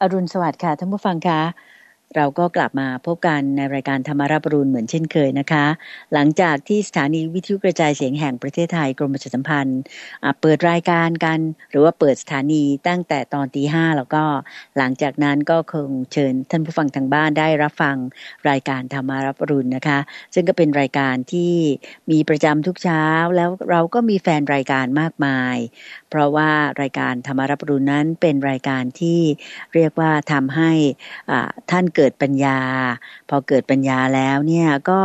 อรุณสวัสดิ์ค่ะท่านผู้ฟังคะ เราก็กลับมาพบกันในรายการธรรมาราบรุณเหมือนเช่นเคยนะคะ หลังจากที่สถานีวิทยุกระจายเสียงแห่งประเทศไทยกรมประชาสัมพันธ์เปิดรายการกัน หรือว่าเปิดสถานีตั้งแต่ตอนตีห้าแล้วก็หลังจากนั้นก็คงเชิญท่านผู้ฟังทางบ้านได้รับฟังรายการธรรมาราบรุณนะคะ ซึ่งก็เป็นรายการที่มีประจำทุกเช้าแล้วเราก็มีแฟนรายการมากมาย เพราะว่ารายการธรรมาราบรุณนั้นเป็นรายการที่เรียกว่าทำให้ท่านเเกิดปัญญา พอเกิดปัญญาแล้วเนี่ยก็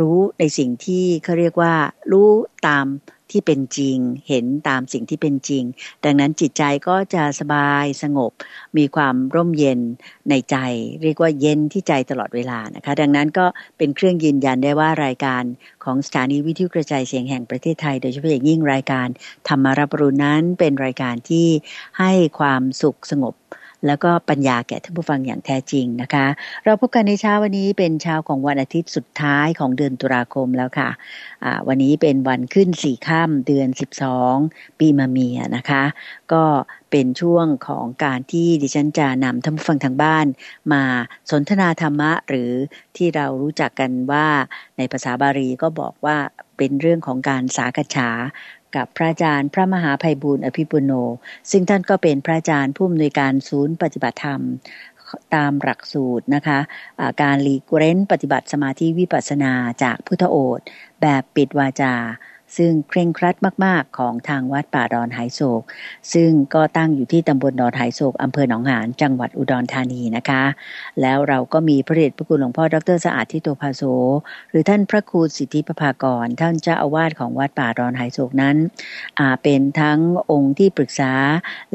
รู้ในสิ่งที่เขาเรียกว่า รู้ตามที่เป็นจริง เห็นตามสิ่งที่เป็นจริง ดังนั้นจิตใจก็จะสบายสงบ มีความร่มเย็นในใจ เรียกว่าเย็นที่ใจตลอดเวลานะคะ ดังนั้นก็เป็นเครื่องยืนยันได้ว่ารายการของสถานีวิทยุกระจายเสียงแห่งประเทศไทย โดยเฉพาะอย่างยิ่งรายการธรรมารับรู้นั้นเป็นรายการที่ให้ความสุขสงบ แล้วก็ปัญญาแก่ท่านผู้ฟังอย่างแท้จริงนะคะ เราพบกันในเช้าวันนี้เป็นเช้าของวันอาทิตย์สุดท้ายของเดือนตุลาคมแล้วค่ะะวันนี้เป็นวันขึ้นสี่ข้ามเดือนสิบสองปีมะเมียนะคะ ก็เป็นช่วงของการที่ดิฉันจะนำท่านผู้ฟังทางบ้าน มาสนทนาธรรมะหรือที่เรารู้จักกันว่าในภาษาบาลีก็บอกว่าเป็นเรื่องของการสากฉา กับพระอาจารย์ พระมหาภัยบุญอภิปุโน ซึ่งท่านก็เป็นพระอาจารย์ผู้อำนวยการศูนย์ปฏิบัติธรรมตามหลักสูตรนะคะะการหลีกเร้นปฏิบัติสมาธิวิปัสสนาจากพุทธโอษแบบปิดวาจา ซึ่งเคร่งครัดมาก ๆ ของทางวัดป่าดอนหายโศก ซึ่งก็ตั้งอยู่ที่ตำบลดอนหายโศกอำเภอหนองหานจังหวัดอุดรธานีนะคะ แล้วเราก็มีพระเดชพระคุณหลวงพ่อดรสะอาดทิโตภาโซหรือท่านพระครูสิทธิปภากร ท่านเจ้าอาวาสของวัดป่าดอนหายโศกนั้นเป็นทั้งองค์ที่ปรึกษา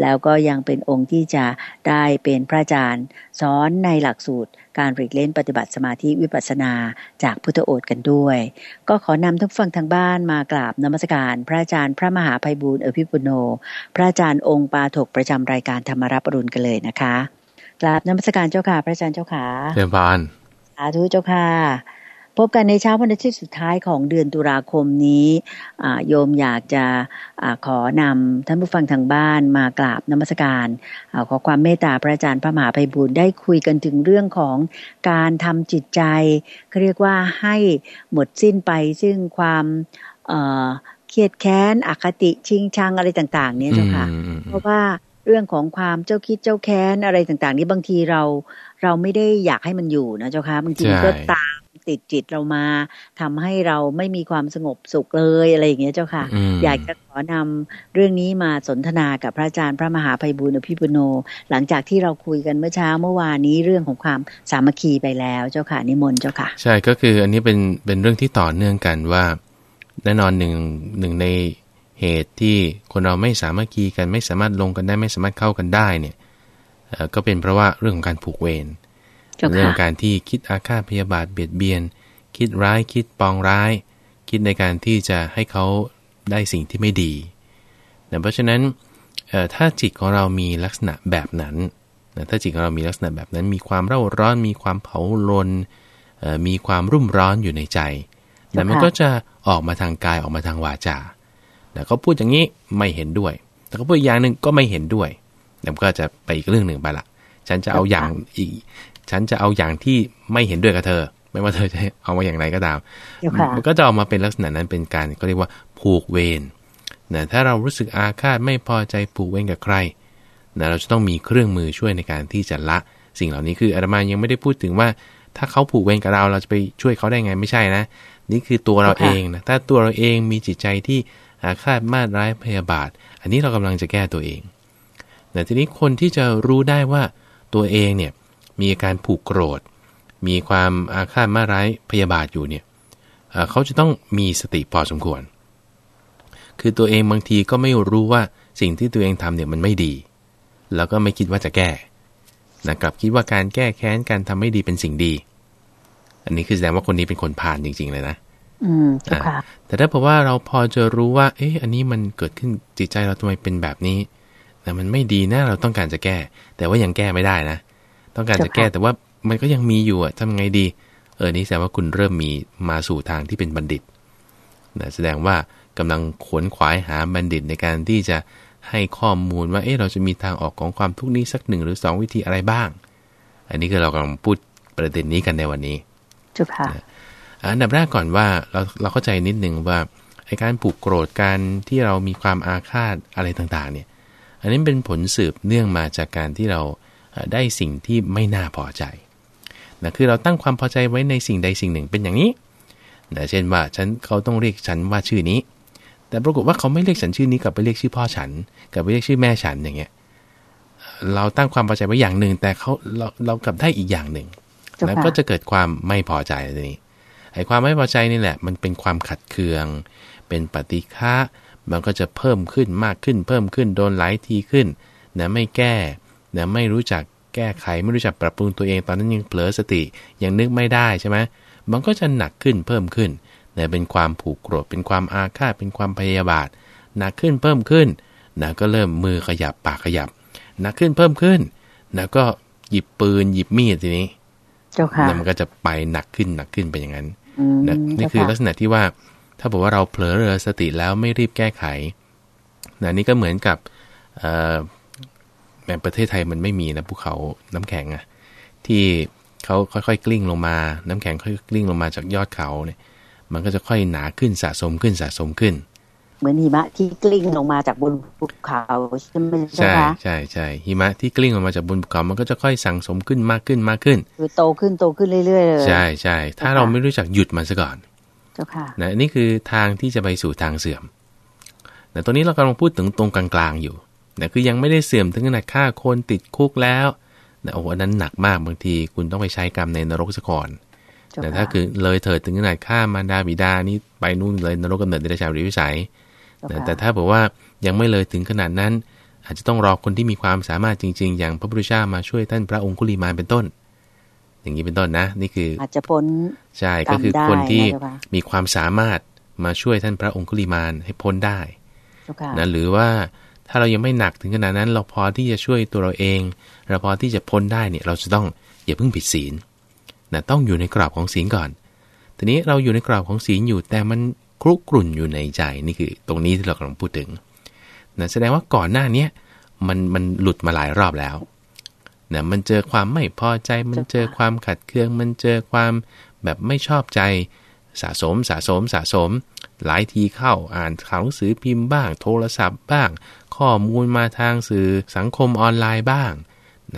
แล้วก็ยังเป็นองค์ที่จะได้เป็นพระอาจารย์สอนในหลักสูตรการหลีกเล่นปฏิบัติสมาธิวิปัสสนาจากพุทธโอษกันด้วย ก็ขอนำทุกฝั่งทางบ้านมากราบนมัสการพระอาจารย์พระมหาภัยบูรณ์เอภิปุโน พระอาจารย์องค์ปาถกประจำรายการธรรมรับปรุณกันเลยนะคะกราบนมัสการเจ้าค่ะ พระอาจารย์เจ้าค่ะเรียนพานสาธุเจ้าค่ะพบกันในเช้าวันอาทิตย์สุดท้ายของเดือนตุลาคมนี้โยมอยากจะอขอนำท่านผู้ฟังทางบ้านมากราบนมัสการอขอความเมตตาพระอาจารย์พระมหาไพบุญได้คุยกันถึงเรื่องของการทำจิตใจเขาเรียกว่าให้หมดสิ้นไปซึ่งความ เครียดแค้นอคติชิงชังอะไรต่าง ๆ เนี่ยเจ้าค่ะ เพราะว่าเรื่องของความเจ้าคิดเจ้าแค้นอะไรต่างๆ นี้บางทีเราเราไม่ได้อยากให้มันอยู่นะเจ้าค่ะบางทีก็ตามติดจิตเรามาทำให้เราไม่มีความสงบสุขเลยอะไรอย่างเงี้ยเจ้าค่ะ อยากจะขอนำเรื่องนี้มาสนทนากับพระอาจารย์พระมหาภัยบุญอภิปุโน หลังจากที่เราคุยกันเมื่อเช้าเมื่อวานนี้เรื่องของความสามัคคีไปแล้วเจ้าค่ะนิมนต์เจ้าค่ะ ใช่ก็คืออันนี้เป็นเป็นเรื่องที่ต่อเนื่องกันว่า แน่นอนหนึ่งหนึ่งในเหตุที่คนเราไม่สามารถคีกันไม่สามารถลงกันได้ไม่สามารถเข้ากันได้เนี่ยก็เป็นเพราะว่าเรื่องของการผูกเวรเรื่องการที่คิดอาฆาตพยาบาทเบียดเบียน คิดร้ายคิดปองร้าย คิดในการที่จะให้เขาได้สิ่งที่ไม่ดีนะเพราะฉะนั้นถ้าจิตของเรามีลักษณะแบบนั้นนะถ้าจิตของเรามีลักษณะแบบนั้น มีความเร่าร้อน มีความเผาลนมีความรุ่มร้อนอยู่ในใจ แต่มันก็จะออกมาทางกายออกมาทางวาจาแต่เขาพูดอย่างนี้ไม่เห็นด้วย แต่เขาพูดอย่างหนึ่งก็ไม่เห็นด้วยแต่ก็จะไปอีกเรื่องหนึ่งไปละ ฉันจะเอาอย่างอีก ฉันจะเอาอย่างที่ไม่เห็นด้วยกับเธอ ไม่ว่าเธอจะเอามาอย่างไรก็ตาม มันก็จะออกมาเป็นลักษณะนั้นเป็นการก็เรียกว่าผูกเวรนะถ้าเรารู้สึกอาฆาตไม่พอใจผูกเวรกับใครนะเราจะต้องมีเครื่องมือช่วยในการที่จะละสิ่งเหล่านี้คืออาตมายังไม่ได้พูดถึงว่า ถ้าเขาผูกเวรกับเราเราจะไปช่วยเขาได้ไงไม่ใช่นะ นี่คือตัวเราเองนะถ้าตัวเราเองมีจิตใจที่อาฆาตมาดร้ายพยาบาท อันนี้เรากำลังจะแก้ตัวเองแต่ทีนี้คนที่จะรู้ได้ว่าตัวเองเนี่ยมีอาการผูกโกรธ มีความอาฆาตมาร้ายพยาบาทอยู่เนี่ยเขาจะต้องมีสติพอสมควร คือตัวเองบางทีก็ไม่รู้ว่าสิ่งที่ตัวเองทำเนี่ยมันไม่ดี แล้วก็ไม่คิดว่าจะแก้นะกลับคิดว่าการแก้แค้นการทำไม่ดีเป็นสิ่งดี อันนี้คือแสดงว่าคนนี้เป็นคนผ่านจริง ๆ เลยนะ อืมค่ะแต่ถ้าเพราะว่าเราพอจะรู้ว่า เอ๊ะอันนี้มันเกิดขึ้นจิตใจเราทำไมเป็นแบบนี้แต่มันไม่ดีนะเราต้องการจะแก้ แต่ว่ายังแก้ไม่ได้นะ ต้องการจะแก้แต่ว่ามันก็ยังมีอยู่อะทำไงดี เออนี่แสดงว่าคุณเริ่มมีมาสู่ทางที่เป็นบัณฑิตนะแสดงว่ากำลังขวนขวายหาบัณฑิตในการที่จะให้ข้อมูลว่า เอ๊ะเราจะมีทางออกของความทุกข์นี้สักหนึ่งหรือสองวิธีอะไรบ้าง อันนี้คือเรากำลังพูดประเด็นนี้กันในวันนี้จุค่ะ อันดับแรกก่อนว่าเราเราเข้าใจนิดนึงว่าไอการผูกโกรธการที่เรามีความอาฆาตอะไรต่างๆ เนี่ย อันนี้เป็นผลสืบเนื่องมาจากการที่เราได้สิ่งที่ไม่น่าพอใจนะคือเราตั้งความพอใจไว้ในสิ่งใดสิ่งหนึ่งเป็นอย่างนี้นะเช่นว่าฉันเขาต้องเรียกฉันว่าชื่อนี้ แต่ปรากฏว่าเขาไม่เรียกฉันชื่อนี้กลับไปเรียกชื่อพ่อฉันกลับไปเรียกชื่อแม่ฉันอย่างเงี้ยเราตั้งความพอใจไว้อย่างหนึ่ง แต่เขาเราเรากลับได้อีกอย่างหนึ่งแล้วก็จะเกิดความไม่พอใจนี้ ไอ้ความไม่พอใจนี่แหละ มันเป็นความขัดเคือง เป็นปฏิฆะมันก็จะเพิ่มขึ้นมากขึ้น เพิ่มขึ้นโดนหลายทีขึ้นนะไม่แก้นะไม่รู้จักแก้ไขไม่รู้จักปรับปรุงตัวเองตอนนั้นยังเผลอสติยังนึกไม่ได้ใช่ไหมมันก็จะหนักขึ้นเพิ่มขึ้นนะเป็นความผูกโกรธเป็นความอาฆาตเป็นความพยาบาทหนักขึ้นเพิ่มขึ้นนะก็เริ่มมือขยับปากขยับหนักขึ้นเพิ่มขึ้นนะก็หยิบปืนหยิบมีดทีนี้เจ้าค่ะมันก็จะไปหนักขึ้นหนักขึ้นไปอย่างนั้น นะนี่คือลักษณะที่ว่า ถ้าบอกว่าเราเผลอเรือสติแล้วไม่รีบแก้ไขนะนี่ก็เหมือนกับแม้ประเทศไทยมันไม่มีนะภูเขาน้ำแข็งอะที่เขาค่อยๆ กลิ้งลงมา น้ำแข็งค่อยๆกลิ้งลงมาจากยอดเขาเนี่ย มันก็จะค่อยหนาขึ้นสะสมขึ้นสะสมขึ้นเห มือนหิมะที่กลิ้งลงมาจากบนภูเขาใช่ไหมใช่ใช่ใช่หิมะที่กลิ้งลงมาจากบนภูเขามันก็จะค่อยสั่งสมขึ้นมากขึ้นมากขึ้น คือโตขึ้นโตขึ้นเรื่อยๆเลยใช่ใช่ถ้าเราไม่รู้จักหยุดมันซะก่อนเจ้าค่ะนะนี่คือทางที่จะไปสู่ทางเสื่อมแต่ตอนนี้เรากำลังพูดถึงตรงกลางๆอยู่นะคือยังไม่ได้เสื่อมถึงขนาดฆ่าคนติดคุกแล้วนะโอ้โหนั้นหนักมากบางที คุณต้องไปใช้กรรมในนรกซะก่อนแต่ถ้าคือเลยเถิดถึงขนาดฆ่ามารดาบิดานี่ไปนู่นเลยนรกกำเนิดเดรัจฉานหรือวิสัย แต่ถ้าบอกว่ายังไม่เลยถึงขนาดนั้น อาจจะต้องรอคนที่มีความสามารถจริง ๆ อย่างพระพุทธเจ้ามาช่วยท่านพระองคุลีมานเป็นต้น อย่างนี้เป็นต้นนะ นี่คืออาจจะพ้นใช่ก็คือคนที่มีความสามารถมาช่วยท่านพระองคุลีมานให้พ้นได้นะหรือว่าถ้าเรายังไม่หนักถึงขนาดนั้น เราพอที่จะช่วยตัวเราเอง เราพอที่จะพ้นได้เนี่ยเราจะต้องอย่าเพิ่งผิดศีลนะต้องอยู่ในกรอบของศีลก่อน ทีนี้เราอยู่ในกรอบของศีลอยู่แต่มัน ครุกรุ่นอยู่ในใจนี่คือ ตรงนี้ที่เรากำลังพูดถึงนะแสดงว่าก่อนหน้าเนี้ยมันมันหลุดมาหลายรอบแล้วนะมันเจอความไม่พอใจ มันเจอความขัดเคือง มันเจอความแบบไม่ชอบใจสะสมสะสมสะสม หลายทีเข้าอ่านข่าวหนังสือพิมพ์บ้าง โทรศัพท์บ้าง ข้อมูลมาทางสื่อสังคมออนไลน์บ้าง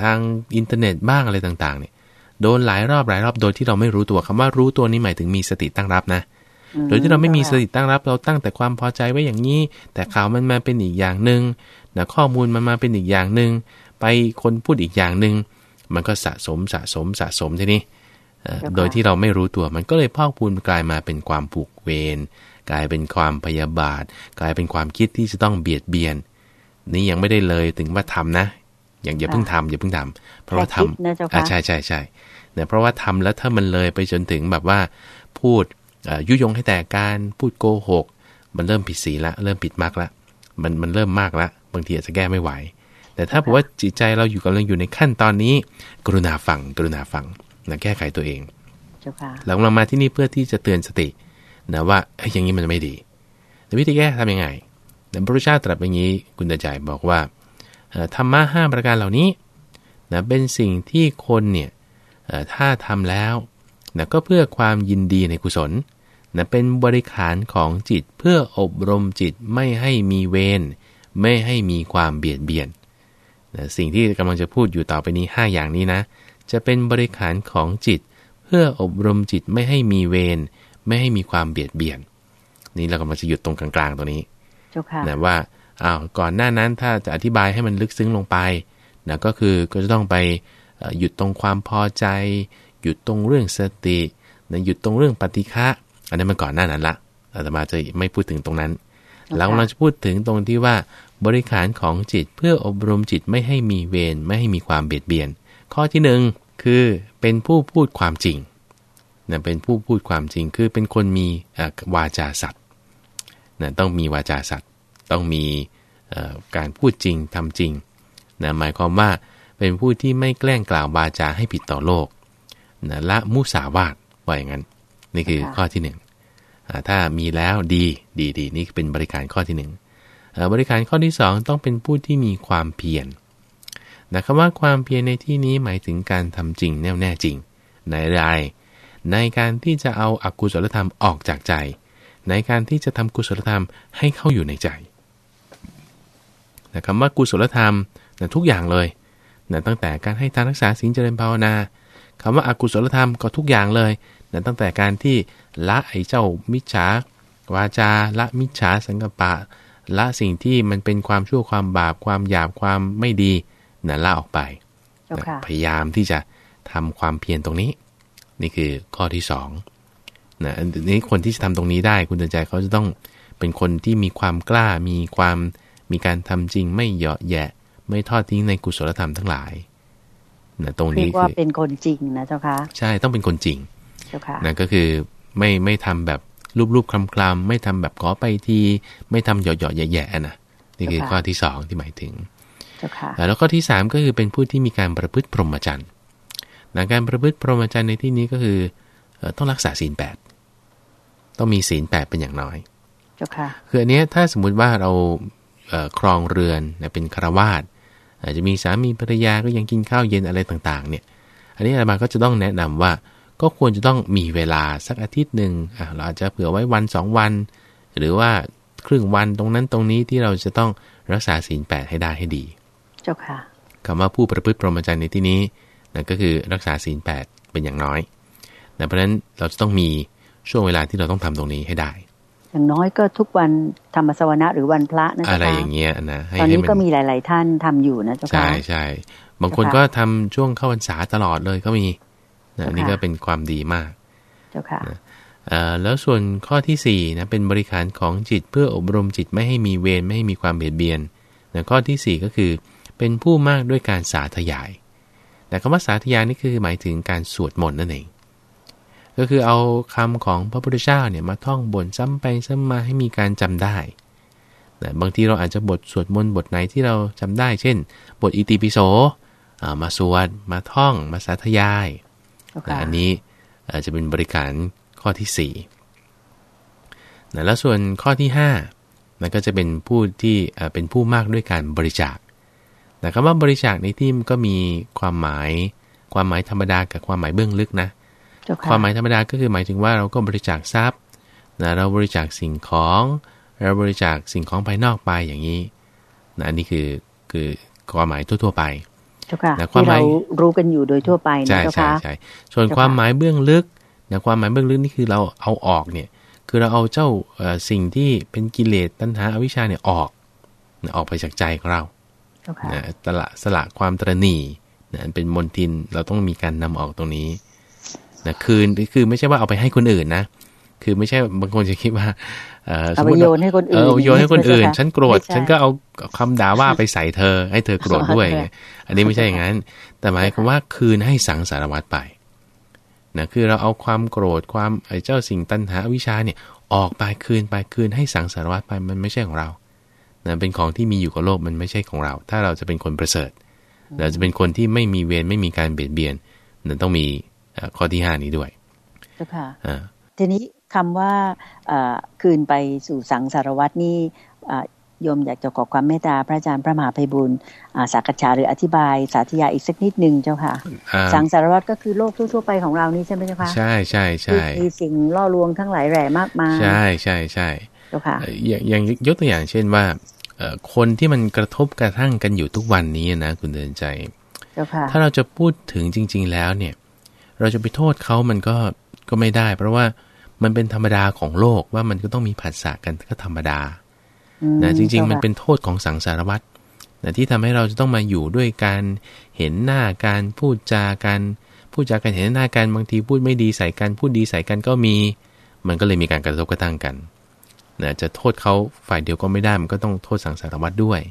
ทางอินเทอร์เน็ตบ้างอะไรต่างๆเนี่ยโดนหลายรอบหลายรอบโดยที่เราไม่รู้ตัวคำว่ารู้ตัวนี้หมายถึงมีสติตั้งรับนะ โดยที่เราไม่มีสติตั้งรับ เราตั้งแต่ความพอใจไว้อย่างนี้ แต่ข่าวมันมาเป็นอีกอย่างหนึ่งนะข้อมูลมันมาเป็นอีกอย่างหนึ่งไปคนพูดอีกอย่างหนึ่งมันก็สะสมสะสมสะสมทีนี้โดยที่เราไม่รู้ตัวมันก็เลยพอกพูนกลายมาเป็นความผูกเวรกลายเป็นความพยาบาท กลายเป็นความคิดที่จะต้องเบียดเบียน นี่ยังไม่ได้เลยถึงว่าทำนะ อย่างอย่าเพิ่งทำอย่าเพิ่งทำเพราะว่าทำอ่าใช่ใช่ใช่เนี่ยเพราะว่าทำแล้วถ้ามันเลยไปจนถึงแบบว่าพูด ยุยงให้แต่การพูดโกหก มันเริ่มผิดศีลละ เริ่มผิดมากละ มันมันเริ่มมากละ บางทีอาจจะแก้ไม่ไหว แต่ถ้าบอกว่าจิตใจเราอยู่กำลังอยู่ในขั้นตอนนี้ กรุณาฟัง กรุณาฟังนะแก้ไขตัวเองหลังเรามาที่นี่เพื่อที่จะเตือนสตินะว่าอย่างนี้มันไม่ดีแต่วิธีแก้ทำยังไงแต่พระพุทธเจ้าตรัสอย่างนี้คุณตาใจบอกว่าธรรมะห้าประการเหล่านี้นะเป็นสิ่งที่คนเนี่ยถ้าทำแล้วนะก็เพื่อความยินดีในกุศล นะเป็นบริขารของจิตเพื่ออบรมจิตไม่ให้มีเวรไม่ให้มีความเบียดเบียนนะสิ่งที่กำลังจะพูดอยู่ต่อไปนี้ 5 อย่างนี้นะ จะเป็นบริขารของจิต เพื่ออบรมจิตไม่ให้มีเวรไม่ให้มีความเบียดเบียน นี่เรากำลังจะหยุดตรงกลางๆตัวนี้นะว่าอ้าวก่อนหน้านั้นถ้าจะอธิบายให้มันลึกซึ้งลงไปนะก็คือก็จะต้องไปหยุดตรงความพอใจ หยุดตรงเรื่องสตินะหยุดตรงเรื่องปฏิฆะ อันนั้นมันก่อนหน้านั้นละอาตมาจะไม่พูดถึงตรงนั้น แล้วเราจะพูดถึงตรงที่ว่าบริขารของจิตเพื่ออบรมจิตไม่ให้มีเวรไม่ให้มีความเบียดเบียน ข้อที่หนึ่งคือเป็นผู้พูดความจริงนะเป็นผู้พูดความจริงคือเป็นคนมีวาจาสัตย์นะต้องมีวาจาสัตย์ต้องมีการพูดจริงทำจริงนะหมายความว่าเป็นผู้ที่ไม่แกล้งกล่าววาจาให้ผิดต่อโลกนะละมุสาวาทว่าอย่างนั้น นี่คือข้อที่หนึ่งถ้ามีแล้วดีดีดีนี่เป็นบริการข้อที่หนึ่งบริการข้อที่2ต้องเป็นผู้ที่มีความเพียรนะคำว่าความเพียรในที่นี้หมายถึงการทำจริงแน่วแน่จริง ในรายในการที่จะเอาอากุศลธรรมออกจากใจ ในการที่จะทำกุศลธรรมให้เข้าอยู่ในใจนะคำว่ากุศลธรรมนะทุกอย่างเลยนะตั้งแต่การให้ทานรักษาสิ่งเจริญภาวนาคำว่าอากุศลธรรมก็ทุกอย่างเลย นะตั้งแต่การที่ละไอ้เจ้ามิจฉาวาจาละมิจฉาสังกปะ ละสิ่งที่มันเป็นความชั่วความบาปความหยาบความไม่ดีนะละออกไปนะพยายามที่จะทำความเพียรตรงนี้ นี่คือข้อที่สองนะอันนี้คนที่จะทำตรงนี้ได้ คุณเตือนใจเขาจะต้องเป็นคนที่มีความกล้ามีความมีการทำจริงไม่เหยาะแยะ ไม่ทอดทิ้งในกุศลธรรมทั้งหลายนะตรงนี้คือว่าเป็นคนจริงนะเจ้าค่ะใช่ต้องเป็นคนจริงเจ้าค่ะ นะก็คือไม่ไม่ทำแบบรูปๆคลำๆไม่ทำแบบขอไปทีไม่ทำเหยาะๆแย่ๆนะนี่คือข้อที่สองที่หมายถึงแล้วข้อที่สามก็คือเป็นผู้ที่มีการประพฤติพรหมจรรย์นะการประพฤติพรหมจรรย์ในที่นี้ก็คือต้องรักษาศีลแปดต้องมีศีลแปดเป็นอย่างน้อยคืออันนี้ถ้าสมมุติว่าเราครองเรือนเป็นคารวาสอาจจะมีสามีภรรยาก็ยังกินข้าวเย็นอะไรต่างๆ เนี่ย อันนี้อาจารย์ก็จะต้องแนะนำว่า ก็ควรจะต้องมีเวลาสักอาทิตย์หนึ่งเราอาจจะเผื่อไว้วันสองวัน หรือว่าครึ่งวันตรงนั้นตรงนี้ที่เราจะต้องรักษาศีลแปดให้ได้ให้ดี เจ้าค่ะคำว่าผู้ประพฤติปรมจรรย์ในที่นี้นั่นก็คือรักษาศีลแปดเป็นอย่างน้อยเพราะฉะนั้นเราจะต้องมีช่วงเวลาที่เราต้องทำตรงนี้ให้ได้ อย่างน้อยก็ทุกวันธรรมสวนะหรือวันพระนะอะไรอย่างเงี้ยนะตอนนี้ก็มีหลาย ๆ ท่านทำอยู่นะเจ้าค่ะใช่ใช่บางคนก็ทำช่วงเข้าพรรษาตลอดเลยก็มี นะนี่ก็เป็นความดีมากเจ้าค่ะแล้วส่วนข้อที่4นะเป็นบริการของจิตเพื่ออบรมจิตไม่ให้มีเวรไม่ให้มีความเบียดเบียนนะข้อที่ 4 ก็คือ เป็นผู้มากด้วยการสาธยาย แต่คำว่าสาธยายนี่คือหมายถึงการสวดมนต์นั่นเอง ก็คือเอาคำของพระพุทธเจ้าเนี่ยมาท่องบนซ้ำไปซ้ำมาให้มีการจำได้แต่บางทีเราอาจจะบทสวดมนต์บทไหนที่เราจำได้ เช่น บทอิติปิโสมาสวดมาท่อง มาสาธยาย อันนี้จะเป็นบริการข้อที่4นะแล้วส่วนข้อที่5นั่นก็จะเป็นผู้ที่เป็นผู้มากด้วยการบริจาคแต่คำว่าบริจาคในที่มันก็มีความหมาย ความหมายธรรมดากับความหมายเบื้องลึกนะความหมายธรรมดาก็คือหมายถึงว่าเราก็บริจาคทรัพย์นะเราบริจาคสิ่งของ เราบริจาคสิ่งของภายนอกไปอย่างนี้นะอันนี้คือคือความหมายทั่ว ๆ ไป จ้าค่ะที่เรารู้กันอยู่โดยทั่วไปนะเจ้าค่ะใช่ส่วนความหมายเบื้องลึกนะความหมายเบื้องลึกนี่คือเราเอาออกเนี่ย คือเราเอาเจ้าสิ่งที่เป็นกิเลสตัณหาอวิชชาเนี่ยออกออกไปจากใจของเรานะตละสละความตรณีนะเป็นมนทินเราต้องมีการนำออกตรงนี้นะคืนคือไม่ใช่ว่าเอาไปให้คนอื่นนะ คือไม่ใช่บางคนจะคิดว่า เอาไปโยนให้คนอื่นเออโยนให้คนอื่น ฉันโกรธ ฉันก็เอาคำด่าว่าไปใส่เธอ ให้เธอโกรธด้วย อันนี้ไม่ใช่อย่างนั้น แต่หมายความว่าคืนให้สังสารวัตรไปนะคือเราเอาความโกรธความไอ้เจ้าสิ่งตัณหาวิชาเนี่ยออกไปคืนไปคืนให้สังสารวัตรไปมันไม่ใช่ของเรานะเป็นของที่มีอยู่กับโลกมันไม่ใช่ของเรา ถ้าเราจะเป็นคนประเสริฐเราจะเป็นคนที่ไม่มีเวรไม่มีการเบียดเบียนนั่นต้องมีข้อที่ห้านี้ด้วยค่ะทีนี้ คำว่าคืนไปสู่สังสารวัตนี่โยมอยากจะขอความเมตตาพระอาจารย์พระมหาภัยบุญสักษาหรืออธิบายสาธยายอีกสักนิดหนึ่งเจ้าค่ะ สังสารวัตก็คือโลกทั่วๆไปของเรานี่ใช่ไหมเจ้าค่ะ ใช่ใช่ใช่มีสิ่งล่อลวงทั้งหลายแหล่มากมาย ใช่ใช่ใช่เจ้าค่ะอย่างยกตัวอย่างเช่นว่าคนที่มันกระทบกระทั่งกันอยู่ทุกวันนี้นะคุณเดินใจ ถ้าเราจะพูดถึงจริง ๆ แล้วเนี่ย เราจะไปโทษเขามันก็ก็ไม่ได้ เพราะว่า มันเป็นธรรมดาของโลกว่ามันก็ต้องมีผัสสะกันก็ธรรมดานะจริง ๆ มันเป็นโทษของสังสารวัตรนะที่ทำให้เราจะต้องมาอยู่ด้วยการเห็นหน้าการพูดจากันพูดจากันเห็นหน้ากันบางทีพูดไม่ดีใส่กันพูดดีใส่กันก็มี มันก็เลยมีการกระทบกระทั่งกันนะจะโทษเขาฝ่ายเดียวก็ไม่ได้มันก็ต้องโทษสังสารวัตรด้วย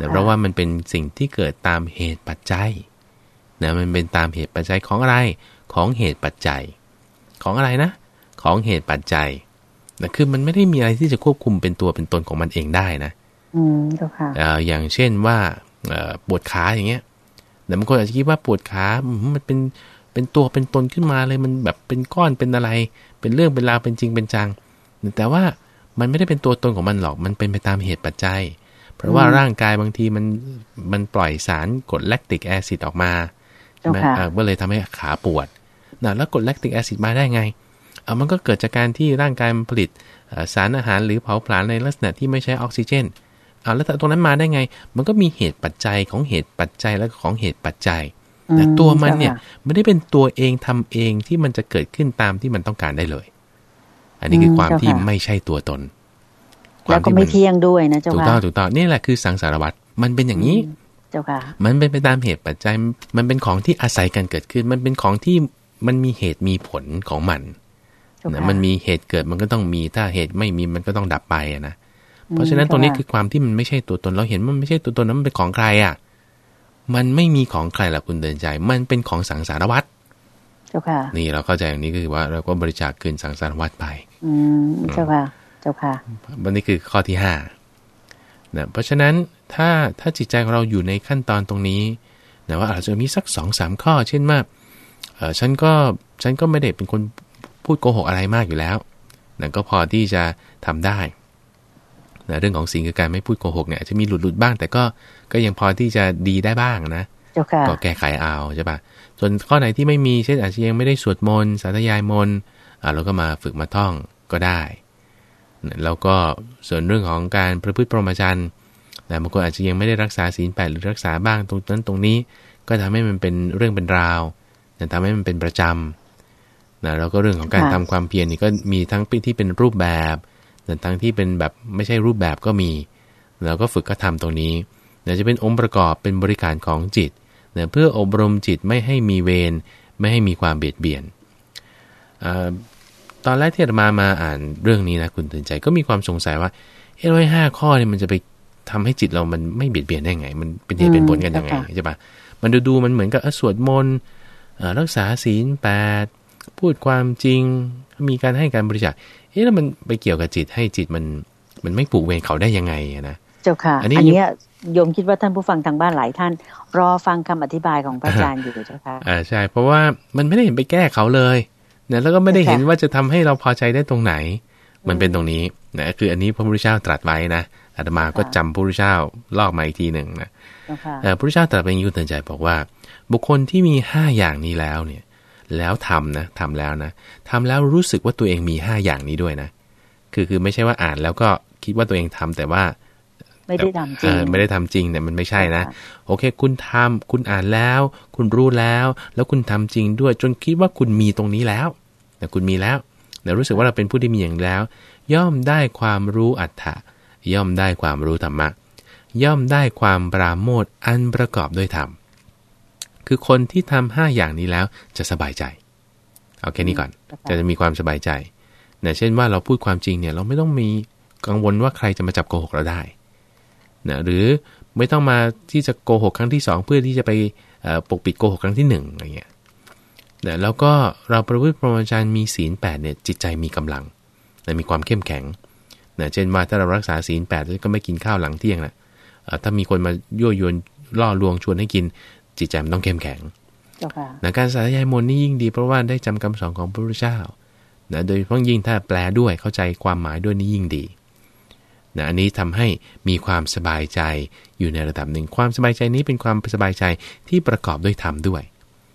นะเพราะว่ามันเป็นสิ่งที่เกิดตามเหตุปัจจัยนะมันเป็นตามเหตุปัจจัยของอะไรของเหตุปัจจัย ของอะไรนะ ของเหตุปัจจัยนะคือมันไม่ได้มีอะไรที่จะควบคุมเป็นตัวเป็นตนของมันเองได้นะ อืมค่ะอย่างเช่นว่าปวดขาอย่างเงี้ยแต่บางคนอาจจะคิดว่าปวดขามันเป็นเป็นตัวเป็นตนขึ้นมาเลยมันแบบเป็นก้อนเป็นอะไร เป็นเรื่องเป็นราวเป็นจริงเป็นจัง แต่ว่ามันไม่ได้เป็นตัวตนของมันหรอกมันเป็นไปตามเหตุปัจจัย เพราะว่าร่างกายบางทีมันมันปล่อยสารกรดแลคติกแอซิดออกมาใช่ไหมก็เลยทำให้ขาปวดนะแล้วกรดแลคติกแอซิดมาได้ไง เอามันก็เกิดจากการที่ร่างกายมันผลิตสารอาหารหรือเผาผลาญในลักษณะที่ไม่ใช้ออกซิเจนเอาแล้วตรงนั้นมาได้ไง มันก็มีเหตุปัจจัยของเหตุปัจจัยและของเหตุปัจจัยแต่ตัวมันเนี่ยไม่ได้เป็นตัวเองทำเองที่มันจะเกิดขึ้นตามที่มันต้องการได้เลย อันนี้คือความที่ไม่ใช่ตัวตนแล้วก็ไม่เที่ยงด้วยนะเจ้าค่ะถูกต้องถูกต้องนี่แหละคือสังสารวัตรมันเป็นอย่างนี้เจ้าค่ะ มันเป็นไปตามเหตุปัจจัย มันเป็นของที่อาศัยกันเกิดขึ้น มันเป็นของที่มันมีเหตุมีผลของมัน นะมันมีเหตุเกิดมันก็ต้องมีถ้าเหตุไม่มีมันก็ต้องดับไปนะเพราะฉะนั้นตรงนี้คือความที่มันไม่ใช่ตัวตนเราเห็นมันไม่ใช่ตัวตนนั้นมันเป็นของใครอะ มันไม่มีของใครหรอกคุณเดินใจ มันเป็นของสังสารวัตรเจ้าค่ะ นี่เราเข้าใจอย่างนี้ก็คือว่าเราก็บริจาคคืนสังสารวัตรไป อืมเจ้าค่ะ เจ้าค่ะวันนี้คือข้อที่ห้านะเพราะฉะนั้นถ้าถ้าจิตใจของเราอยู่ในขั้นตอนตรงนี้นะว่าอาจจะมีสักสองสามข้อ เช่นว่าเออฉันก็ฉันก็ไม่ได้เป็นคน พูดโกหกอะไรมากอยู่แล้วนะก็พอที่จะทำได้นะเรื่องของสิ่งคือการไม่พูดโกหกเนี่ยจะมีหลุดหลุดบ้าง แต่ก็ก็ยังพอที่จะดีได้บ้างนะก็แก้ไขเอาใช่ปะส่วนข้อไหนที่ไม่มีเช่นอาจจะยังไม่ได้สวดมนต์สาธยายมนต์เราก็มาฝึกมาท่องก็ได้แล้วก็ส่วนเรื่องของการประพฤติพรหมจรรย์แต่บางคนอาจจะยังไม่ได้รักษาศีลแปดหรือรักษาบ้างตรงนั้นตรงนี้ ก็ทำให้มันเป็นเรื่องเป็นราวแต่ทำให้มันเป็นประจำ นะแล้วก็เรื่องของการทำความเพียรนี่ก็มีทั้งที่เป็นรูปแบบแต่ทั้งที่เป็นแบบไม่ใช่รูปแบบก็มีเราก็ฝึกก็ทำตรงนี้เดี๋ยวจะเป็นองค์ประกอบเป็นบริการของจิตเเพื่ออบรมจิตไม่ให้มีเวรไม่ให้มีความเบียดเบียนตอนแรกที่อามามาอ่านเรื่องนี้นะคุณตื่นใจก็มีความสงสัยว่าเอ้ร้อยห้าข้อเนี่ยมันจะไปทำให้จิตเรามันไม่เบียดเบียนได้ไง มันเป็นเหตุเป็นผลกันยังไงใช่ปะมันดูดูมันเหมือนกับสวดมนต์รักษาศีลแปด พูดความจริง มีการให้การบริจาคเอ๊ะแล้วมันไปเกี่ยวกับจิตให้จิตมัน มันไม่ผูกเวรเขาได้ยังไงนะเจ้าค่ะ อันนี้โยมคิดว่าท่านผู้ฟังทางบ้านหลายท่าน รอฟังคำอธิบายของพระอาจารย์อยู่เจ้าค่ะอ่าใช่ เพราะว่ามันไม่ได้เห็นไปแก้เขาเลยนะแล้วก็ไม่ได้เห็นว่าจะทำให้เราพอใจได้ตรงไหน มันเป็นตรงนี้นะคืออันนี้พระพุทธเจ้าตรัสไว้นะอาตมาก็จำพระพุทธเจ้าลอกมาอีกทีหนึ่งนะพระพุทธเจ้าตรัสเป็นยุทธใจบอกว่า บุคคลที่มีห้าอย่างนี้แล้วเนี่ย แล้วทำนะทำแล้วนะทำแล้วรู้สึกว่าตัวเองมีห้าอย่างนี้ด้วยนะ คือคือไม่ใช่ว่าอ่านแล้วก็คิดว่าตัวเองทำแต่ว่า ไม่ได้ทำจริงไม่ได้ทำจริงเนี่ยมันไม่ใช่นะ โอเค คุณทำคุณอ่านแล้ว คุณรู้แล้ว แล้วคุณทำจริงด้วย จนคิดว่าคุณมีตรงนี้แล้วแต่คุณมีแล้วแต่รู้สึกว่าเราเป็นผู้ที่มีอย่างแล้ว ย่อมได้ความรู้อัตถะย่อมได้ความรู้ธรรมะย่อมได้ความปราโมทอันประกอบด้วยธรรม คือคนที่ทำห้าอย่างนี้แล้วจะสบายใจ เอาแค่นี้ก่อน จะจะมีความสบายใจเนี่ยเช่นว่าเราพูดความจริงเนี่ยเราไม่ต้องมีกังวลว่าใครจะมาจับโกหกเราได้นะหรือไม่ต้องมาที่จะโกหกครั้งที่ 2 เพื่อที่จะไปปกปิดโกหกครั้งที่1อะไรเงี้ยนะแล้วก็เราประพฤติพรหมจรรย์มีศีลแปดเนี่ยจิตใจมีกำลังนะมีความเข้มแข็งนะเช่นว่าถ้าเรารักษาศีลแปดก็ไม่กินข้าวหลังเที่ยงนะถ้ามีคนมายั่วยวนล่อลวงชวนให้กิน จิตใจมันต้องเข้มแข็งนะการสาธยายมนนี่ยิ่งดีเพราะว่าได้จำคำสอนของพระพุทธเจ้านะโดยเฉพาะยิ่งถ้าแปลด้วยเข้าใจความหมายด้วยนี่ยิ่งดีนะอันนี้ทำให้มีความสบายใจอยู่ในระดับหนึ่ง ความสบายใจนี้เป็นความสบายใจที่ประกอบด้วยธรรมด้วย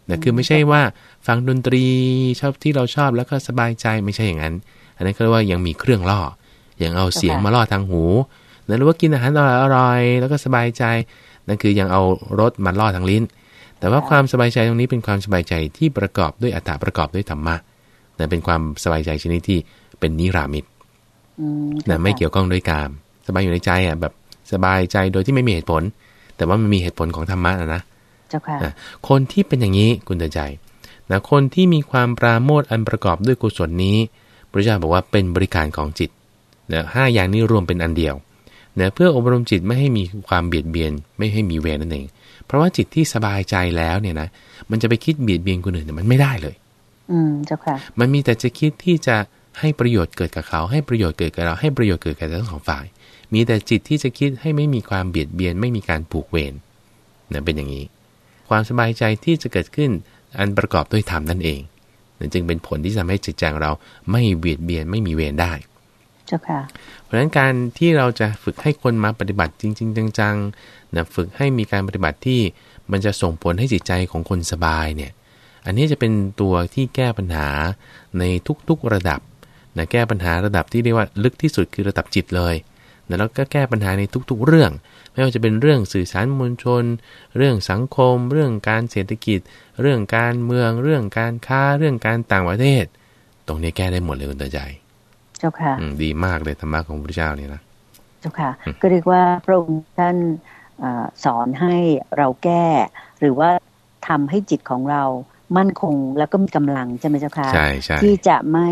นะคือไม่ใช่ว่าฟังดนตรีชอบที่เราชอบแล้วก็สบายใจไม่ใช่อย่างนั้น อันนั้นก็เรียกว่ายังมีเครื่องล่อยังเอาเสียงมาล่อทางหูนะหรือว่ากินอาหารอร่อยแล้วก็สบายใจ นั่นคือยังเอารสมาล่อทางลิ้น แต่ว่าความสบายใจตรงนี้เป็นความสบายใจที่ประกอบด้วยอัตตาประกอบด้วยธรรมะนะเป็นความสบายใจชนิดที่เป็นนิรามิตนะไม่เกี่ยวข้องด้วยกาม สบายอยู่ในใจอะแบบสบายใจโดยที่ไม่มีเหตุผล แต่ว่ามันมีเหตุผลของธรรมะนะนะคนที่เป็นอย่างนี้คุณเตือนใจนะคนที่มีความปราโมทอันประกอบด้วยกุศลนี้พระเจ้าบอกว่าเป็นบริการของจิตนะห้าอย่างนี้รวมเป็นอันเดียว นะเพื่ออบรมจิตไม่ให้มีความเบียดเบียน ไม่ให้มีเวรนั่นเอง เพราะว่าจิตที่สบายใจแล้วเนี่ยนะมันจะไปคิดเบียดเบียนคนอื่นเนี่ยมันไม่ได้เลย อืมเจ้าค่ะ มันมีแต่จะคิดที่จะให้ประโยชน์เกิดกับเขา ให้ประโยชน์เกิดกับเราให้ประโยชน์เกิดกับทั้งสองฝ่าย มีแต่จิตที่จะคิดให้ไม่มีความเบียดเบียน ไม่มีการผูกเวรนะเป็นอย่างนี้ ความสบายใจที่จะเกิดขึ้นอันประกอบด้วยธรรมนั่นเองนั่นจึงเป็นผลที่ทำให้จิตใจเราไม่เบียดเบียนไม่มีเวรได้ เจ้าค่ะ เพราะฉะนั้นการที่เราจะฝึกให้คนมาปฏิบัติจริง ๆ จังๆนะฝึกให้มีการปฏิบัติที่มันจะส่งผลให้จิตใจของคนสบายเนี่ย อันนี้จะเป็นตัวที่แก้ปัญหาในทุกๆระดับนะแก้ปัญหาระดับที่เรียกว่าลึกที่สุดคือระดับจิตเลยนะแล้วก็แก้ปัญหาในทุกๆเรื่อง ไม่ว่าจะเป็นเรื่องสื่อสารมวลชน เรื่องสังคม เรื่องการเศรษฐกิจ เรื่องการเมือง เรื่องการค้า เรื่องการต่างประเทศ ตรงนี้แก้ได้หมดเลยคุณตาใจ เจ้าค่ะอืมดีมากเลยธรรมะของพระเจ้านี่นะเจ้าค่ะ ก็เรียกว่าพระองค์ท่านอาสอนให้เราแก้ หรือว่าทำให้จิตของเรามั่นคงแล้วก็มีกำลังใช่ไหมเจ้าค่ะใช่ใช่ที่จะไม่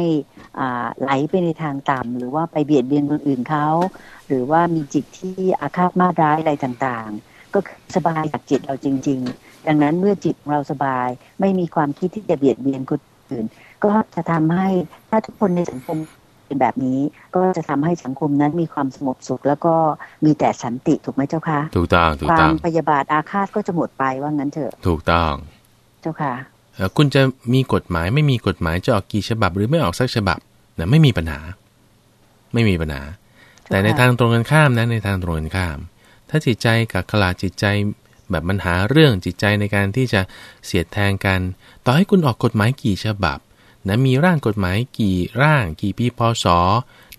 อ่าไหลไปในทางต่ำหรือว่าไปเบียดเบียนคนอื่นเขาหรือว่ามีจิตที่อาฆาตมาร้ายอะไรต่างๆ ก็คือสบายจากจิตเราจริง ๆ ดังนั้นเมื่อจิตของเราสบายไม่มีความคิดที่จะเบียดเบียนคนอื่น ก็จะทำให้ถ้าทุกคนในสังคม เป็นแบบนี้ก็จะทำให้สังคมนั้นมีความสงบสุข แล้วก็มีแต่สันติถูกไหมเจ้าคะถูกต้องถูคกวาต้อมงพยาบาทอาฆาตก็จะหมดไปว่างั้นเถอะถูกต้อง เจ้าค่ะเอ่อคุณจะมีกฎหมายไม่มีกฎหมายจะออกกี่ฉบับ หรือไม่ออกสักฉบับนะไม่มีปัญหา ไม่มีปัญหา แต่ในทางตรงกันข้ามนะในทางตรงกันข้าม ถ้าจิตใจกับขลาดจิตใจแบบมันหาเรื่องจิตใจในการที่จะเสียดแทงกัน ต่อให้คุณออกกฎหมายกี่ฉบับ นะมีร่างกฎหมายกี่ร่างกี่ปีพศ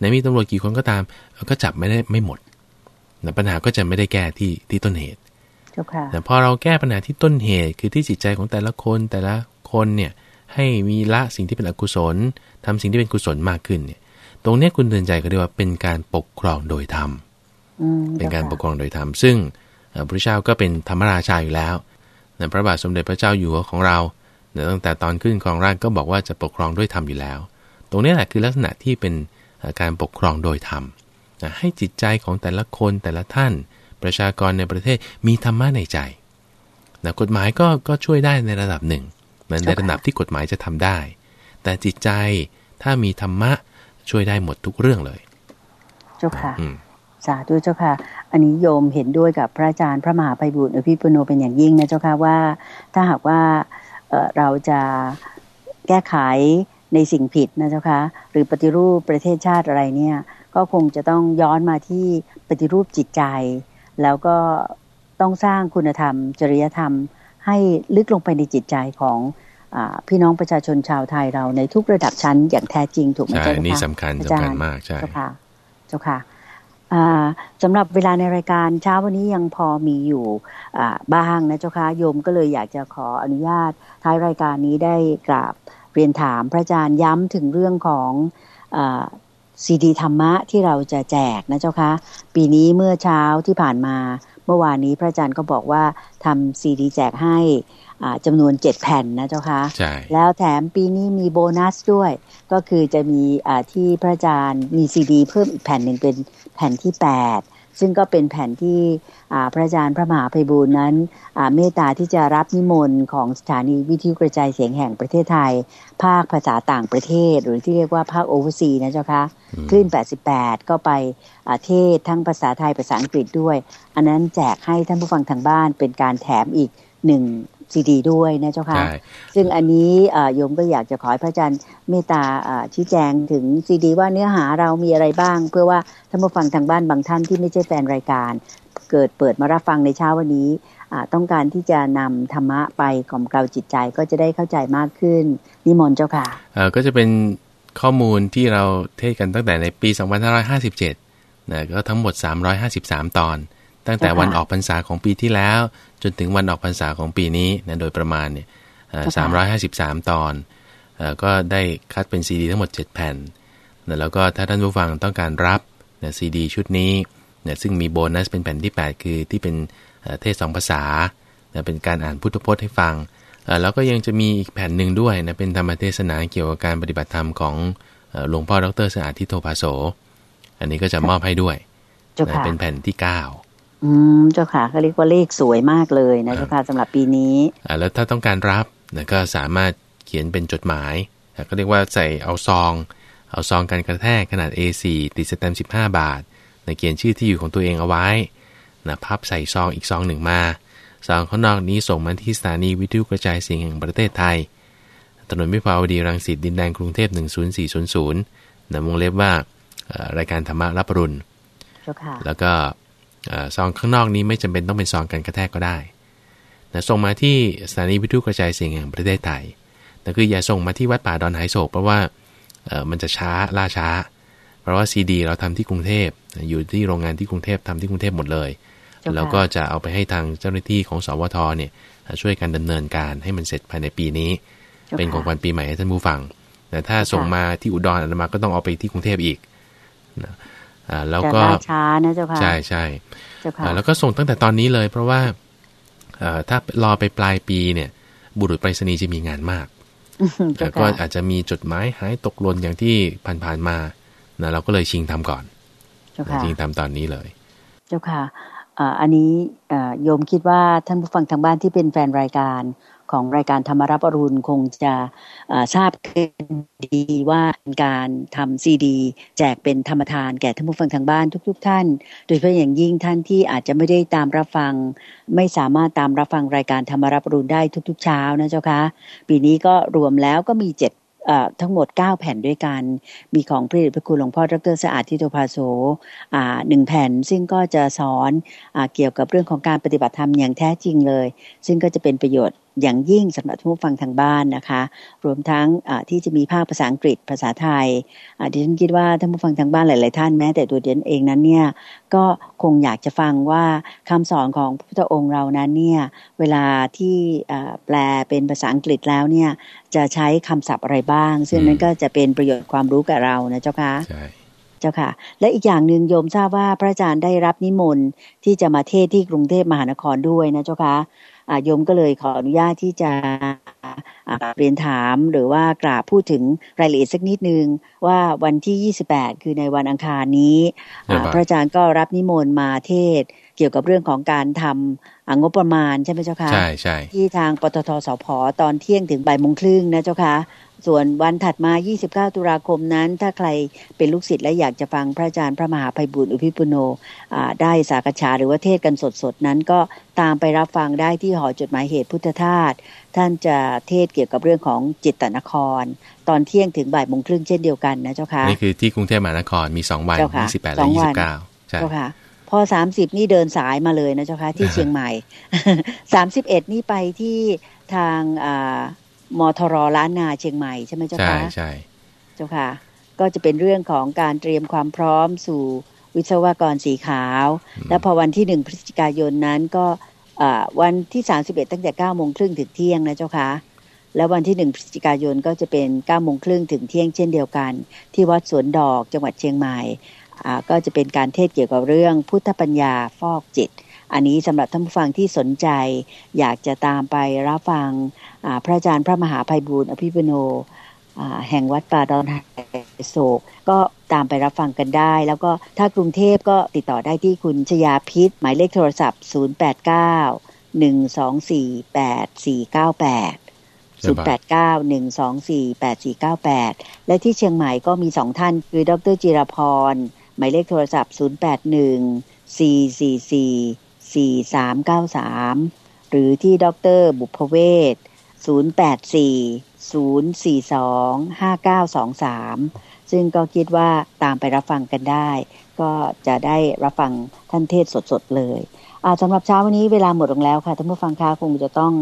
นะมีตำรวจกี่คนก็ตาม ก็จับไม่ได้ไม่หมดนะปัญหาก็จะไม่ได้แก้ที่ที่ต้นเหตุเจ้าค่ะแต่พอเราแก้ปัญหาที่ต้นเหตุคือที่จิตใจของแต่ละคนแต่ละคนเนี่ยให้มีละสิ่งที่เป็นอกุศลทำสิ่งที่เป็นกุศลมากขึ้นเนี่ย ตรงเนี้ยคุณเตือนใจก็เรียกว่าเป็นการปกครองโดยธรรมอืมเป็นการปจ้กครองโดยธรรมซึ่งเอ่อพระเจ้าก็เป็นธรรมราชาอยู่แล้วนะพระบาทสมเด็จพระเจ้าอยู่หัวของเรา เนี่ยตั้งแต่ตอนขึ้นครองราชย์ก็บอกว่าจะปกครองด้วยธรรมอยู่แล้ว ตรงนี้แหละคือลักษณะที่เป็นเอ่อการปกครองโดยธรรมนะให้จิตใจของแต่ละคนแต่ละท่าน ประชากรในประเทศมีธรรมะในใจนะกฎหมายก็ก็ช่วยได้ในระดับหนึ่งนะในระดับที่กฎหมายจะทำได้ แต่จิตใจถ้ามีธรรมะช่วยได้หมดทุกเรื่องเลย เจ้าค่ะอืมสาธุเจ้าค่ะ อันนี้โยมเห็นด้วยกับพระอาจารย์พระมหาไพบุตรอภิปุโนเป็นอย่างยิ่งนะเจ้าค่ะว่า ถ้าหากว่า เอ่อเราจะแก้ไขในสิ่งผิดนะเจ้าค่ะหรือปฏิรูปประเทศชาติอะไรเนี่ยก็คงจะต้องย้อนมาที่ปฏิรูปจิตใจ แล้วก็ต้องสร้างคุณธรรม จริยธรรม ให้ลึกลงไปในจิตใจของอาพี่น้องประชาชนชาวไทยเราในทุกระดับชั้นอย่างแท้จริงถูกไหมใช่เจ้าค่ะนี่สำคัญอาสำจารคัญย์มากใช่เจ้าค่ะเจ้าค่ะอ่า สำหรับเวลาในรายการเช้าวันนี้ยังพอมีอยู่บ้างนะเจ้าค่ะโยมก็เลยอยากจะขออนุญาตท้ายรายการนี้ได้กราบเรียนถามพระอาจารย์ย้ำถึงเรื่องของซีดีธรรมะที่เราจะแจกนะเจ้าค่ะปีนี้เมื่อเช้าที่ผ่านมา เมื่อวานนี้พระอาจารย์ก็บอกว่าทำซีดีแจกให้ จำนวนเจ็ดแผ่นนะเจ้าค่ะใช่แล้วแถมปีนี้มีโบนัสด้วย ก็คือจะมีอ่าที่พระอาจารย์มีซีดีเพิ่มอีกแผ่นหนึ่งเป็นแผ่นที่8ซึ่งก็เป็นแผ่นที่อ่าพระอาจารย์พระมหาไพบูลย์นั้นอ่าเมตตาที่จะรับนิมนต์ของสถานีวิทยุกระจายเสียงแห่งประเทศไทย ภาคภาษาต่างประเทศ หรือที่เรียกว่าภาคโอเวอร์ซีนะเจ้าคะอืมคลื่น 88 ก็ไปอ่าเทศทั้งภาษาไทยภาษาอังกฤษด้วย อันนั้นแจกให้ท่านผู้ฟังทางบ้านเป็นการแถมอีกหนึ่ง ซีดีด้วยนะเจ้าค่ะใช่ซึ่งอันนี้เอ่อโยมก็อยากจะขอให้พระอาจารย์เมตตาเอ่อชี้แจงถึงซีดี ว่าเนื้อหาเรามีอะไรบ้าง เพื่อว่าท่านผู้ฟังทางบ้านบางท่านที่ไม่ใช่แฟนรายการ เกิดเปิดมารับฟังในเช้าวันนี้อ่าต้องการที่จะนำธรรมะไปกล่อมเกลาจิตใจก็จะได้เข้าใจมากขึ้นนิมนต์เจ้าค่ะเอ่อก็จะเป็นข้อมูลที่เราเทศกันตั้งแต่ในปี 2557นะก็ทั้งหมด 353 ตอน ตั้งแต่ค่ะวันออกพรรษาของปีที่แล้ว จนถึงวันออกพรรษาของปีนี้นะโดยประมาณเนี่ยเอ่อค่ะ353ตอนเอ่อก็ได้คัดเป็นซีดีทั้งหมด 7 แผ่นนะแล้วก็ถ้าท่านผู้ฟังต้องการรับนะซีดีชุดนี้นะซึ่งมีโบนัสเป็นแผ่นที่ 8 คือที่เป็นเอ่อเทศสองภาษานะเป็นการอ่านพุทธพจน์ให้ฟังเอ่อแล้วก็ยังจะมีอีกแผ่นหนึ่งด้วยนะเป็นธรรมเทศนาเกี่ยวกับการปฏิบัติธรรมของเอ่อหลวงพ่อดรสะอาดทิโตภาโส อันนี้ก็จะมอบให้ด้วยเจ้านะค่ะเป็นแผ่นที่ 9 อืมเจ้าค่ะก็เรียกว่าเลขสวยมากเลยนะเจ้าค่ะสำหรับปีนี้อ่าแล้วถ้าต้องการรับนะก็สามารถเขียนเป็นจดหมายอะก็เรียกว่าใส่เอาซอง เอาซองกันกระแทกขนาด A4 ติดสแตมป์15บาทนะเขียนชื่อที่อยู่ของตัวเองเอาไว้นะพับใส่ซองอีกซองหนึ่งมาซองข้างนอกนี้ส่งมาที่สถานีวิทยุกระจายเสียงแห่งประเทศไทย ถนนวิภาวดีรังสิตดินแดงกรุงเทพ10400นะวงเล็บว่ารายการธรรมะรับรุณแล้วก็ ซองข้างนอกนี้ไม่จำเป็นต้องเป็นซองกันกระแทกก็ได้นะส่งมาที่สถานีวิทยุกระจายเสียงแห่งประเทศไทยแต่คืออย่าส่งมาที่วัดป่าดอนไหโศกเพราะว่ามันจะช้าล่าช้า เพราะว่าซีดีเราทำที่กรุงเทพอยู่ที่โรงงานที่กรุงเทพทำที่กรุงเทพหมดเลยแล้วก็จะเอาไปให้ทางเจ้าหน้าที่ของสวทเนี่ยช่วยกันดำเนินการให้มันเสร็จภายในปีนี้ เป็นของขวัญปีใหม่ให้ท่านผู้ฟังแต่ถ้าส่งมาที่อุดรอนามาก็ต้องเอาไปที่กรุงเทพอีก นะแล้วก็ช้านะเจ้าค่ะใช่ใช่แล้วก็ส่งตั้งแต่ตอนนี้เลย เพราะว่าถ้ารอไปปลายปีเนี่ย บุรุษไปรษณีย์จะมีงานมากแล้วก็อาจจะมีจดหมายหายตกหล่นอย่างที่ผ่านๆมานะเราก็เลยชิงทำก่อนชิงทำตอนนี้เลย เจ้าค่ะอันนี้โยมคิดว่าท่านผู้ฟังทางบ้านที่เป็นแฟนรายการ ของรายการธรรมรับอรุณคงจะทราบกันดีว่าการทำซีดี แจกเป็นธรรมทานแก่ท่านผู้ฟังทางบ้านทุกๆท่าน โดยเฉพาะอย่างยิ่งท่านที่อาจจะไม่ได้ตามรับฟัง ไม่สามารถตามรับฟังรายการธรรมรับอรุณได้ทุก ๆ เช้านะเจ้าคะปีนี้ก็รวมแล้วก็มีเจ็ดทั้งหมด 9 แผ่นด้วยกัน มีของพระเดชพระคุณหลวงพ่อดรสะอาดทิโตภาโสหนึ่งแผ่นซึ่งก็จะสอนอเกี่ยวกับเรื่องของการปฏิบัติธรรมอย่างแท้จริงเลย ซึ่งก็จะเป็นประโยชน์ อย่างยิ่งสำหรับผู้ฟังทางบ้านนะคะ รวมทั้งที่จะมีภาคภาษาอังกฤษภาษาไทยดิฉันคิดว่าท่านผู้ฟังทางบ้านหลาย ๆ ท่านแม้แต่ตัวเดียนเองนั้นเนี่ยก็คงอยากจะฟังว่าคำสอนของพระพุทธองค์เรานั้นเนี่ยเวลาที่แปลเป็นภาษาอังกฤษแล้วเนี่ยจะใช้คำศัพท์อะไรบ้าง ซึ่งนั้นก็จะเป็นประโยชน์ความรู้กับเรานะเจ้าค่ะใช่เจ้าค่ะ และอีกอย่างหนึ่งโยมทราบว่าพระอาจารย์ได้รับนิมนต์ที่จะมาเทศที่กรุงเทพมหานครด้วยนะเจ้าค่ะ โยมก็เลยขออนุญาตที่จะเรียนถามหรือว่ากราบพูดถึงรายละเอียดสักนิดนึง ว่าวันที่ 28 คือในวันอังคารนี้ พระอาจารย์ก็รับนิมนต์มาเทศเกี่ยวกับเรื่องของการทำงบประมาณใช่ไหมเจ้าคะใช่ใช่ที่ทางปตทสพตอนเที่ยงถึงบ่ายโมงครึ่งนะเจ้าคะ ส่วนวันถัดมา 29 ตุลาคมนั้น ถ้าใครเป็นลูกศิษย์และอยากจะฟังพระอาจารย์พระมหาภัยบุญอุพิปุโนได้สากฉาหรือว่าเทศกันสดๆ นั้นก็ตามไปรับฟังได้ที่หอจดหมายเหตุพุทธทาสท่านจะเทศเกี่ยวกับเรื่องของจิตตนคร ตอนเที่ยงถึงบ่ายโมงครึ่งเช่นเดียวกันนะเจ้าค่ะนี่คือที่กรุงเทพมหานครมีสองวันยี่สิบแปดและยี่สิบเก้าใช่เจ้าค่ะพอสามสิบนี่เดินสายมาเลยนะเจ้าค่ะที่เชียงใหม่สามสิบเอ็ดนี่ไปที่ทางอ่า มทรล้านนาเชียงใหม่ใช่ไหมเจ้าค่ะใช่ใช่เจ้าค่ะ ก็จะเป็นเรื่องของการเตรียมความพร้อมสู่วิศวกรสีขาว และพอวันที่หนึ่งพฤศจิกายนนั้นก็วันที่สามสิบเอ็ดตั้งแต่เก้าโมงครึ่งถึงเที่ยงนะเจ้าค่ะแล้ววันที่หนึ่งพฤศจิกายนก็จะเป็นเก้าโมงครึ่งถึงเที่ยงเช่นเดียวกัน ที่วัดสวนดอกจังหวัดเชียงใหม่ก็จะเป็นการเทศเกี่ยวกับเรื่องพุทธปัญญาฟอกจิต อันนี้สำหรับท่านผู้ฟังที่สนใจ อยากจะตามไปรับฟังพระอาจารย์พระมหาภัยบูรณ์อภิปุโนแห่งวัดป่าดอนโศก ก็ตามไปรับฟังกันได้ แล้วก็ถ้ากรุงเทพก็ติดต่อได้ที่คุณชยาพิษ หมายเลขโทรศัพท์ 089 124 8498 089 124 8498 และที่เชียงใหม่ก็มีสองท่านคือดรจิรพร หมายเลขโทรศัพท์ 081 444 4393 หรือที่ดรบุพเวศ084 042 5923 ซึ่งก็คิดว่าตามไปรับฟังกันได้ ก็จะได้รับฟังท่านเทศสดๆเลยสำหรับเช้าวันนี้เวลาหมดลงแล้วค่ะท่านผู้ฟังคะคงจะต้อง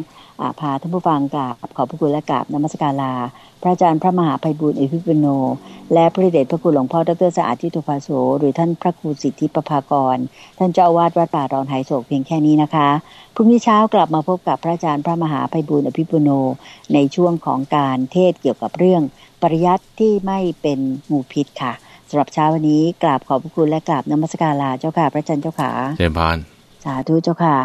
อพาท่านผู้ฟังกราบขอบพระคุณและกราบนมัสการลา พระอาจารย์พระมหาภัยบุญอพิปุโน และพระเดชพระคุณหลวงพ่อดรสะอาดทิตุภาโสหรือท่านพระครูสิทธิประภากร ท่านเจ้าวาดวัดป่าดอนไหโศกเพียงแค่นี้นะคะพรุ่งนี้เช้ากลับมาพบกับพระอาจารย์พระมหาภัยบุญอภิปุโน ในช่วงของการเทศเกี่ยวกับเรื่องปริยัติที่ไม่เป็นงูพิษค่ะ สำหรับเช้าวันนี้กราบขอบพระคุณและกราบนมัสการลาเจ้าค่ะ พระอาจารย์เจ้าค่ะเจริญพรสาธุเจ้าค่ะ